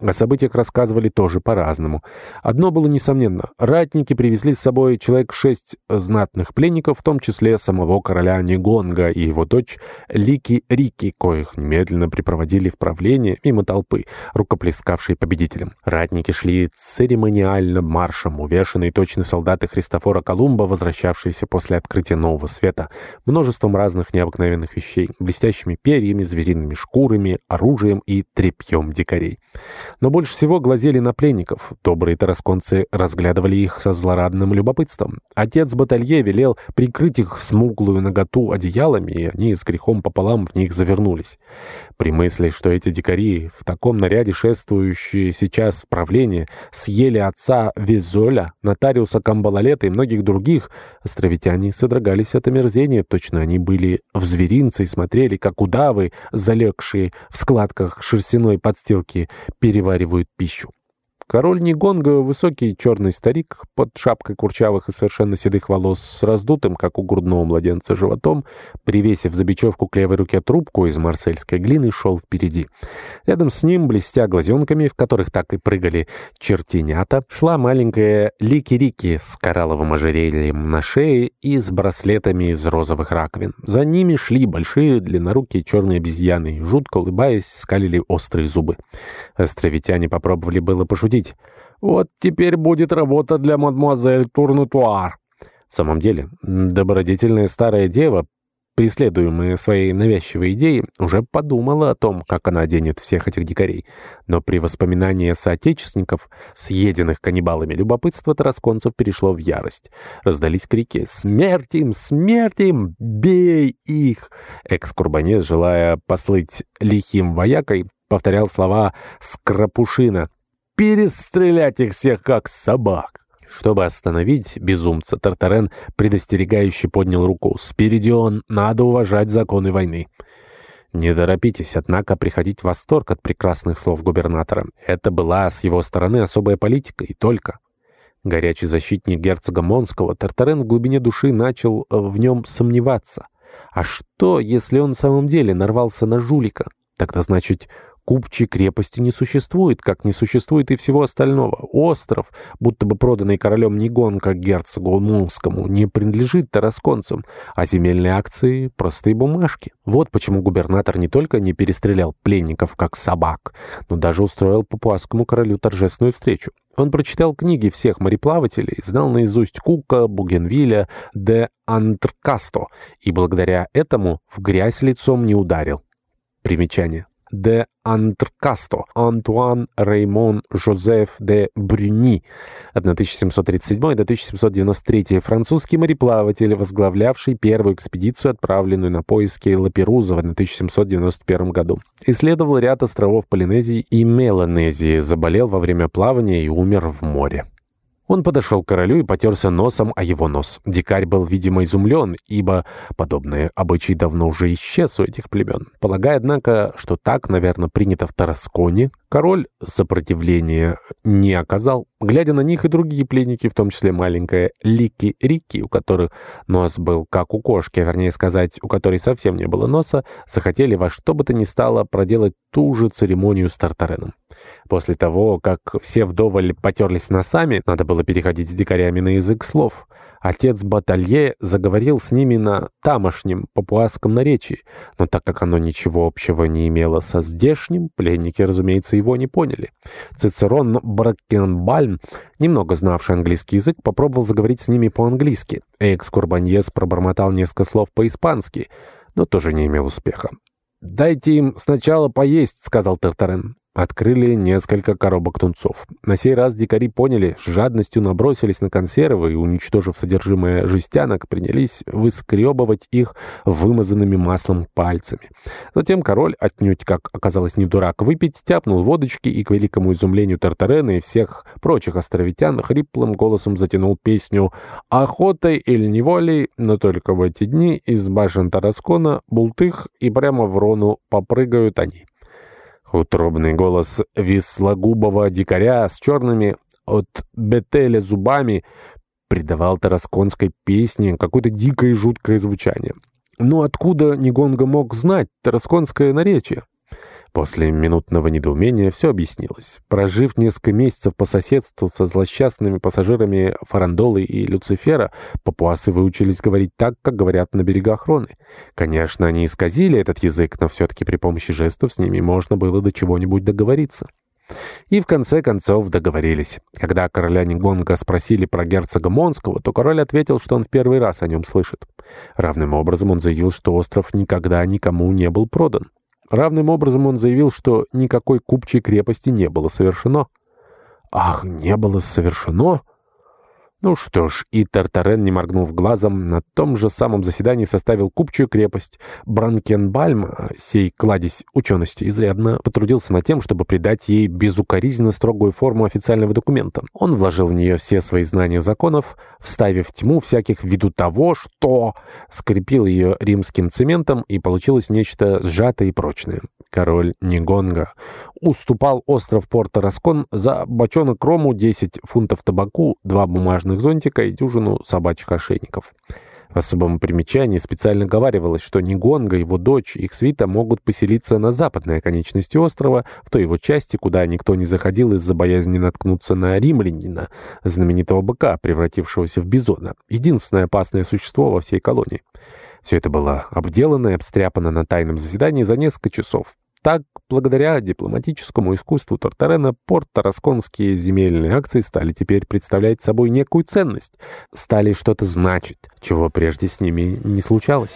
О событиях рассказывали тоже по-разному. Одно было несомненно. Ратники привезли с собой человек шесть знатных пленников, в том числе самого короля Нигонга и его дочь Лики Рики, коих немедленно припроводили в правление мимо толпы, рукоплескавшей победителям. Ратники шли церемониальным маршем, увешанные точно солдаты Христофора Колумба, возвращавшиеся после открытия Нового Света, множеством разных необыкновенных вещей, блестящими перьями, звериными шкурами, оружием и тряпьем дикарей. Но больше всего глазели на пленников. Добрые тарасконцы разглядывали их со злорадным любопытством. Отец Баталье велел прикрыть их смуглую наготу одеялами, и они с грехом пополам в них завернулись. При мысли, что эти дикари, в таком наряде шествующие сейчас в правление, съели отца Визоля, нотариуса Камбалалета и многих других, островитяне содрогались от омерзения. Точно они были в зверинце и смотрели, как удавы, залегшие в складках шерстяной подстилки, переваривают пищу. Король Нигонга, высокий черный старик, под шапкой курчавых и совершенно седых волос, с раздутым, как у грудного младенца, животом, привесив за бечевку к левой руке трубку из марсельской глины, шел впереди. Рядом с ним, блестя глазенками, в которых так и прыгали чертенята, шла маленькая Лики-Рики с коралловым ожерельем на шее и с браслетами из розовых раковин. За ними шли большие длиннорукие черные обезьяны, жутко улыбаясь, скалили острые зубы. Островитяне попробовали было пошутить, судить. Вот теперь будет работа для мадемуазель Турнутуар. В самом деле, добродетельная старая дева, преследуемая своей навязчивой идеей, уже подумала о том, как она оденет всех этих дикарей. Но при воспоминании соотечественников, съеденных каннибалами, любопытство тарасконцев перешло в ярость. Раздались крики «Смерть им! Смерть им! Бей их!» Экс-курбанец, желая послыть лихим воякой, повторял слова «Скрапушина», перестрелять их всех, как собак. Чтобы остановить безумца, Тартарен предостерегающе поднял руку. «Спиридион, надо уважать законы войны». Не торопитесь, однако, приходить в восторг от прекрасных слов губернатора. Это была с его стороны особая политика, и только. Горячий защитник герцога Монского, Тартарен в глубине души начал э, в нем сомневаться. А что, если он в самом деле нарвался на жулика? Тогда, значит, Купчей крепости не существует, как не существует и всего остального. Остров, будто бы проданный королем Нигонка герцогу Мунскому, не принадлежит тарасконцам, а земельные акции — простые бумажки. Вот почему губернатор не только не перестрелял пленников, как собак, но даже устроил папуасскому королю торжественную встречу. Он прочитал книги всех мореплавателей, знал наизусть Кука, Бугенвиля, де Антркасто, и благодаря этому в грязь лицом не ударил. Примечание де Антркасто, Антуан Реймон Жозеф де Брюни, 1737-1793, французский мореплаватель, возглавлявший первую экспедицию, отправленную на поиски Лаперуза в 1791 году. Исследовал ряд островов Полинезии и Меланезии, заболел во время плавания и умер в море. Он подошел к королю и потерся носом о его нос. Дикарь был, видимо, изумлен, ибо подобные обычаи давно уже исчез у этих племен. Полагая, однако, что так, наверное, принято в Тарасконе, король сопротивления не оказал. Глядя на них и другие пленники, в том числе маленькая Лики-Рики, у которых нос был как у кошки, а вернее сказать, у которой совсем не было носа, захотели во что бы то ни стало проделать ту же церемонию с Тартареном. После того, как все вдоволь потерлись носами, надо было переходить с дикарями на язык слов. Отец Баталье заговорил с ними на тамошнем папуасском наречии, но так как оно ничего общего не имело со здешним, пленники, разумеется, его не поняли. Цицерон Бракенбальм, немного знавший английский язык, попробовал заговорить с ними по-английски. Экс-Курбаньес пробормотал несколько слов по-испански, но тоже не имел успеха. «Дайте им сначала поесть», — сказал Тартарен. Открыли несколько коробок тунцов. На сей раз дикари поняли, с жадностью набросились на консервы и, уничтожив содержимое жестянок, принялись выскребывать их вымазанными маслом пальцами. Затем король, отнюдь, как оказалось, не дурак выпить, тяпнул водочки и, к великому изумлению Тартарена и всех прочих островитян, хриплым голосом затянул песню «Охотой или неволей, но только в эти дни из башен Тараскона, Бултых и прямо в Рону попрыгают они». Утробный голос вислогубого дикаря с черными от бетеля зубами придавал тарасконской песне какое-то дикое и жуткое звучание. Но откуда Нигонга мог знать тарасконское наречие? После минутного недоумения все объяснилось. Прожив несколько месяцев по соседству со злосчастными пассажирами Фарандолы и Люцифера, папуасы выучились говорить так, как говорят на берегах Роны. Конечно, они исказили этот язык, но все-таки при помощи жестов с ними можно было до чего-нибудь договориться. И в конце концов договорились. Когда короля Нигонга спросили про герцога Монского, то король ответил, что он в первый раз о нем слышит. Равным образом он заявил, что остров никогда никому не был продан. Равным образом он заявил, что никакой купчей крепости не было совершено. «Ах, не было совершено?» Ну что ж, и Тартарен, не моргнув глазом, на том же самом заседании составил купчую крепость. Бранкенбальм, сей кладезь учености, изрядно потрудился над тем, чтобы придать ей безукоризненно строгую форму официального документа. Он вложил в нее все свои знания законов, вставив тьму всяких ввиду того, что скрепил ее римским цементом, и получилось нечто сжатое и прочное. Король Нигонга уступал остров Порто-Раскон за бочонок рому, 10 фунтов табаку, два бумажных пляжных зонтика и дюжину собачьих ошейников. В особом примечании специально говаривалось, что Нигонга, его дочь и их свита могут поселиться на западной оконечности острова, в той его части, куда никто не заходил из-за боязни наткнуться на римлянина, знаменитого быка, превратившегося в бизона, единственное опасное существо во всей колонии. Все это было обделано и обстряпано на тайном заседании за несколько часов. Так, благодаря дипломатическому искусству Тартарена, порт-тарасконские земельные акции стали теперь представлять собой некую ценность, стали что-то значить, чего прежде с ними не случалось.